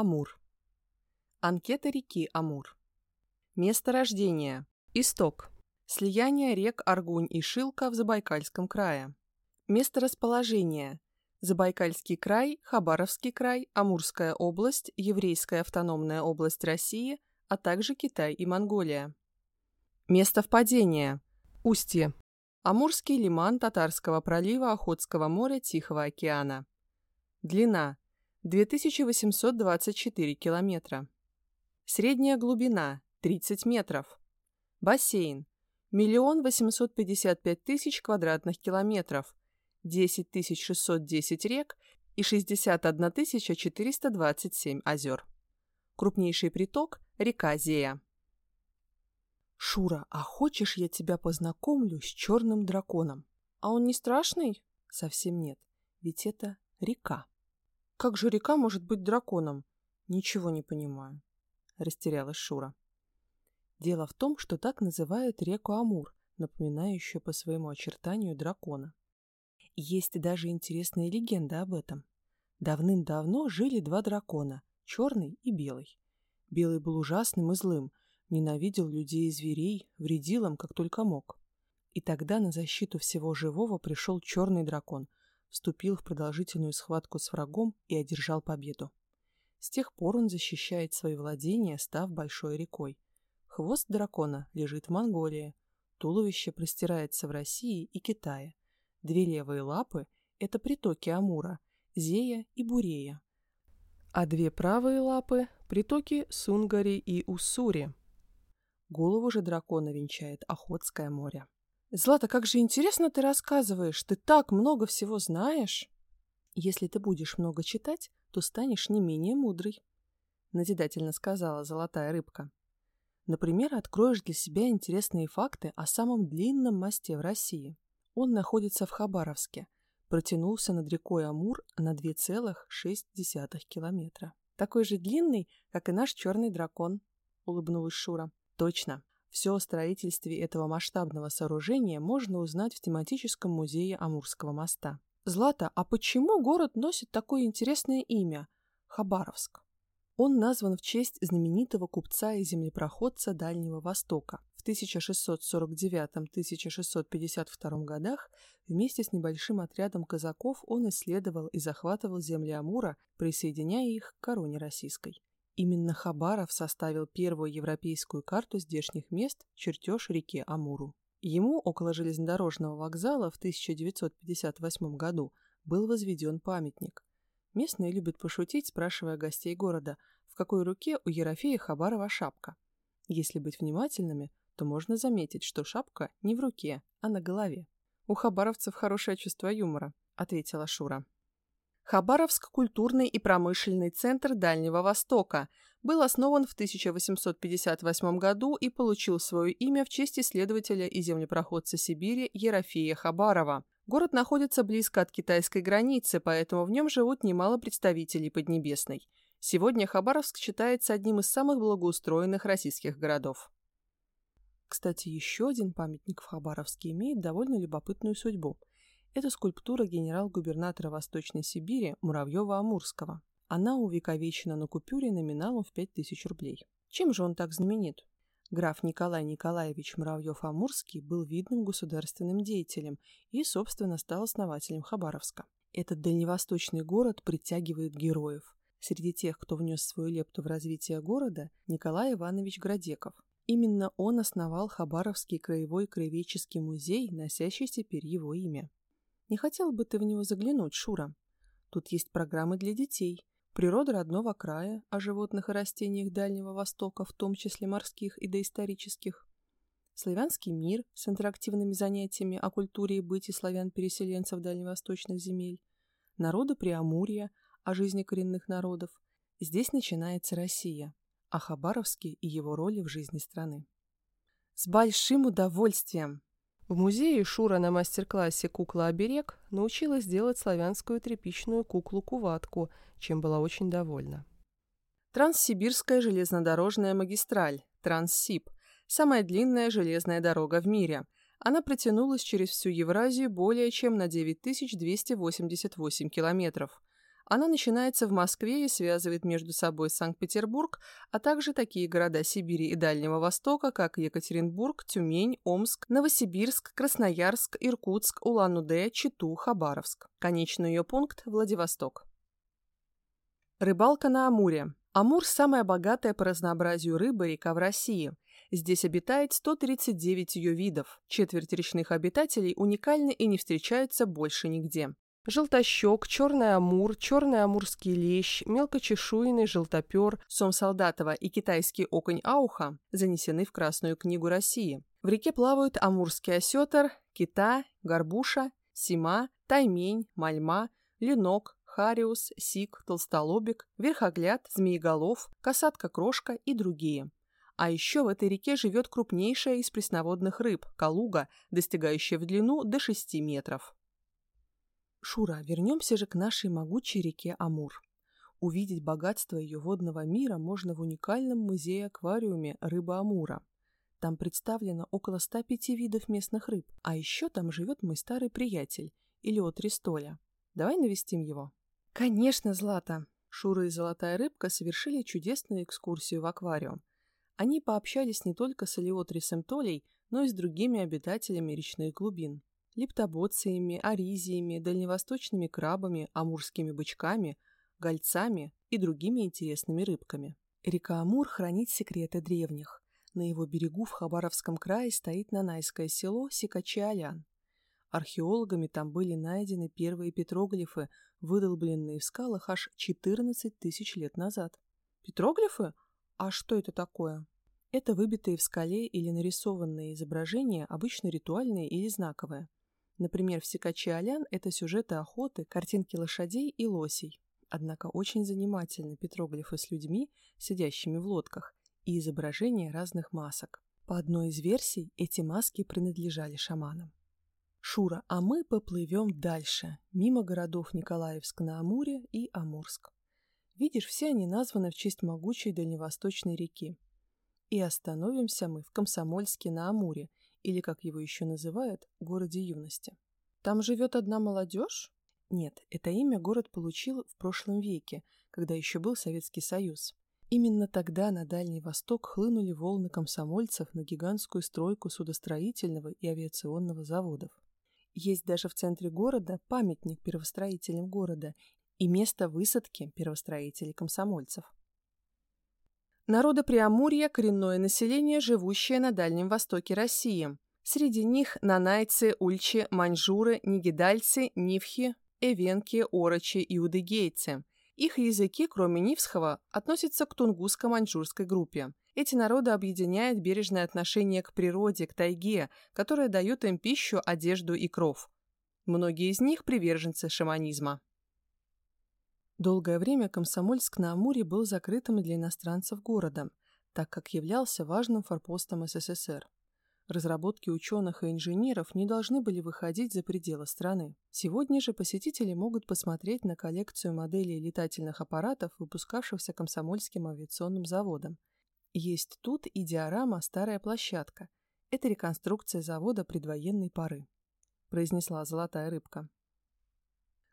Амур. Анкета реки Амур. Место рождения. Исток. Слияние рек Аргунь и Шилка в Забайкальском крае. Место расположения. Забайкальский край, Хабаровский край, Амурская область, Еврейская автономная область России, а также Китай и Монголия. Место впадения. Устье. Амурский лиман Татарского пролива Охотского моря Тихого океана. Длина 2824 километра. Средняя глубина 30 метров. Бассейн 1 855 тысяч квадратных километров, 10 610 рек и 61 427 озер. Крупнейший приток – река Зея. «Шура, а хочешь, я тебя познакомлю с черным драконом?» «А он не страшный?» «Совсем нет, ведь это река». «Как же река может быть драконом?» «Ничего не понимаю», — растерялась Шура. Дело в том, что так называют реку Амур, напоминающую по своему очертанию дракона. Есть даже интересная легенда об этом. Давным-давно жили два дракона, черный и белый. Белый был ужасным и злым, ненавидел людей и зверей, вредил им, как только мог. И тогда на защиту всего живого пришел черный дракон, вступил в продолжительную схватку с врагом и одержал победу. С тех пор он защищает свои владения, став большой рекой. Хвост дракона лежит в Монголии, туловище простирается в России и Китае. Две левые лапы – это притоки Амура, Зея и Бурея. А две правые лапы – притоки Сунгари и Уссури. Голову же дракона венчает Охотское море. Злата, как же интересно ты рассказываешь, ты так много всего знаешь. Если ты будешь много читать, то станешь не менее мудрой, назидательно сказала золотая рыбка. Например, откроешь для себя интересные факты о самом длинном мосте в России. Он находится в Хабаровске, протянулся над рекой Амур на 2,6 километра. Такой же длинный, как и наш черный дракон, улыбнулась Шура. Точно. Все о строительстве этого масштабного сооружения можно узнать в тематическом музее Амурского моста. Злата, а почему город носит такое интересное имя – Хабаровск? Он назван в честь знаменитого купца и землепроходца Дальнего Востока. В 1649-1652 годах вместе с небольшим отрядом казаков он исследовал и захватывал земли Амура, присоединяя их к короне российской. Именно Хабаров составил первую европейскую карту здешних мест, чертеж реки Амуру. Ему около железнодорожного вокзала в 1958 году был возведен памятник. Местные любят пошутить, спрашивая гостей города, в какой руке у Ерофея Хабарова шапка. Если быть внимательными, то можно заметить, что шапка не в руке, а на голове. «У хабаровцев хорошее чувство юмора», — ответила Шура. Хабаровск – культурный и промышленный центр Дальнего Востока. Был основан в 1858 году и получил свое имя в честь исследователя и землепроходца Сибири Ерофея Хабарова. Город находится близко от китайской границы, поэтому в нем живут немало представителей Поднебесной. Сегодня Хабаровск считается одним из самых благоустроенных российских городов. Кстати, еще один памятник в Хабаровске имеет довольно любопытную судьбу – это скульптура генерал-губернатора Восточной Сибири Муравьева-Амурского. Она увековечена на купюре номиналом в 5000 рублей. Чем же он так знаменит? Граф Николай Николаевич Муравьев-Амурский был видным государственным деятелем и, собственно, стал основателем Хабаровска. Этот дальневосточный город притягивает героев. Среди тех, кто внес свою лепту в развитие города, Николай Иванович Градеков. Именно он основал Хабаровский краевой краеведческий музей, носящий теперь его имя. Не хотел бы ты в него заглянуть, Шура? Тут есть программы для детей, природа родного края, о животных и растениях Дальнего Востока, в том числе морских и доисторических, славянский мир с интерактивными занятиями о культуре и быте славян-переселенцев дальневосточных земель, народы Преамурья, о жизни коренных народов. Здесь начинается Россия, а Хабаровске и его роли в жизни страны. С большим удовольствием! В музее Шура на мастер-классе «Кукла-оберег» научилась делать славянскую тряпичную куклу-куватку, чем была очень довольна. Транссибирская железнодорожная магистраль, Транссиб, самая длинная железная дорога в мире. Она протянулась через всю Евразию более чем на 9288 километров. Она начинается в Москве и связывает между собой Санкт-Петербург, а также такие города Сибири и Дальнего Востока, как Екатеринбург, Тюмень, Омск, Новосибирск, Красноярск, Иркутск, Улан-Удэ, Читу, Хабаровск. Конечный ее пункт – Владивосток. Рыбалка на Амуре. Амур – самая богатая по разнообразию рыбы река в России. Здесь обитает 139 ее видов. Четверть речных обитателей уникальны и не встречаются больше нигде желтощек, черный амур, черный амурский лещ, мелкочешуйный желтопер, сом солдатова и китайский оконь ауха занесены в Красную книгу России. В реке плавают амурский осетр, кита, горбуша, сима, таймень, мальма, ленок, хариус, сик, толстолобик, верхогляд, змееголов, касатка-крошка и другие. А еще в этой реке живет крупнейшая из пресноводных рыб – калуга, достигающая в длину до 6 метров. Шура, вернемся же к нашей могучей реке Амур. Увидеть богатство ее водного мира можно в уникальном музее-аквариуме рыба Амура. Там представлено около 105 видов местных рыб, а еще там живет мой старый приятель, Илиот Ристоля. Давай навестим его. Конечно, Злата! Шура и Золотая Рыбка совершили чудесную экскурсию в аквариум. Они пообщались не только с Элиотрисом Толей, но и с другими обитателями речных глубин липтобоциями, аризиями, дальневосточными крабами, амурскими бычками, гольцами и другими интересными рыбками. Река Амур хранит секреты древних. На его берегу в Хабаровском крае стоит нанайское село Сикачи-Алян. Археологами там были найдены первые петроглифы, выдолбленные в скалах аж 14 тысяч лет назад. Петроглифы? А что это такое? Это выбитые в скале или нарисованные изображения, обычно ритуальные или знаковые. Например, в «Секаче Алян» это сюжеты охоты, картинки лошадей и лосей. Однако очень занимательны петроглифы с людьми, сидящими в лодках, и изображения разных масок. По одной из версий, эти маски принадлежали шаманам. Шура, а мы поплывем дальше, мимо городов Николаевск на Амуре и Амурск. Видишь, все они названы в честь могучей дальневосточной реки. И остановимся мы в Комсомольске на Амуре или, как его еще называют, городе юности. Там живет одна молодежь? Нет, это имя город получил в прошлом веке, когда еще был Советский Союз. Именно тогда на Дальний Восток хлынули волны комсомольцев на гигантскую стройку судостроительного и авиационного заводов. Есть даже в центре города памятник первостроителям города и место высадки первостроителей комсомольцев. Народы Преамурья – коренное население, живущее на Дальнем Востоке России. Среди них нанайцы, ульчи, маньчжуры, нигидальцы, нивхи, эвенки, орочи и удыгейцы. Их языки, кроме нивского, относятся к тунгусско-маньчжурской группе. Эти народы объединяют бережное отношение к природе, к тайге, которая дает им пищу, одежду и кров. Многие из них – приверженцы шаманизма. Долгое время Комсомольск-на-Амуре был закрытым для иностранцев городом, так как являлся важным форпостом СССР. Разработки ученых и инженеров не должны были выходить за пределы страны. Сегодня же посетители могут посмотреть на коллекцию моделей летательных аппаратов, выпускавшихся Комсомольским авиационным заводом. Есть тут и диорама «Старая площадка». Это реконструкция завода предвоенной поры, произнесла золотая рыбка.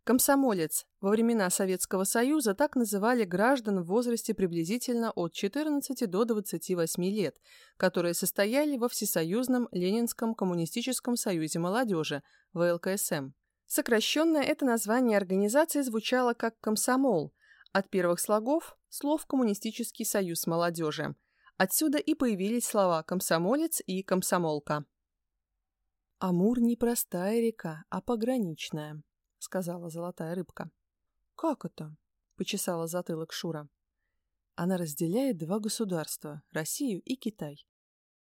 Комсомолец. Во времена Советского Союза так называли граждан в возрасте приблизительно от 14 до 28 лет, которые состояли во Всесоюзном Ленинском коммунистическом союзе молодежи, ВЛКСМ. Сокращенное это название организации звучало как «комсомол», от первых слогов – слов «Коммунистический союз молодежи». Отсюда и появились слова «комсомолец» и «комсомолка». Амур не простая река, а пограничная сказала золотая рыбка. «Как это?» — почесала затылок Шура. Она разделяет два государства — Россию и Китай.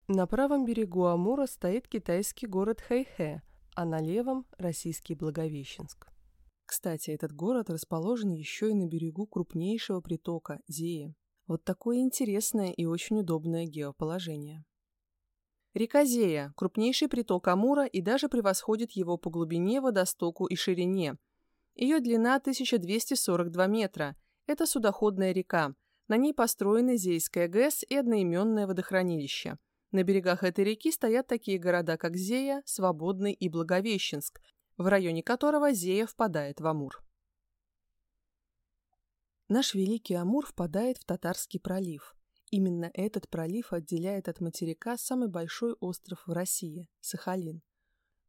На правом берегу Амура стоит китайский город Хэйхэ, а на левом — российский Благовещенск. Кстати, этот город расположен еще и на берегу крупнейшего притока – Зеи. Вот такое интересное и очень удобное геоположение. Река Зея – крупнейший приток Амура и даже превосходит его по глубине, водостоку и ширине. Ее длина 1242 метра. Это судоходная река. На ней построены Зейская ГЭС и одноименное водохранилище. На берегах этой реки стоят такие города, как Зея, Свободный и Благовещенск, в районе которого Зея впадает в Амур. Наш Великий Амур впадает в Татарский пролив. Именно этот пролив отделяет от материка самый большой остров в России – Сахалин.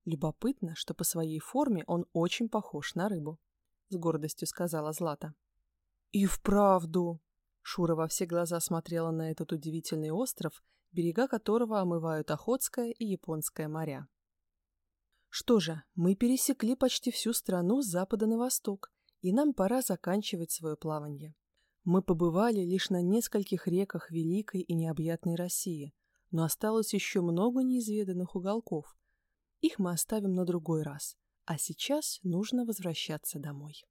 Любопытно, что по своей форме он очень похож на рыбу, с гордостью сказала Злата. И вправду! Шура во все глаза смотрела на этот удивительный остров, берега которого омывают Охотское и Японское моря. Что же, мы пересекли почти всю страну с запада на восток, и нам пора заканчивать свое плавание. Мы побывали лишь на нескольких реках Великой и необъятной России, но осталось еще много неизведанных уголков, их мы оставим на другой раз, а сейчас нужно возвращаться домой.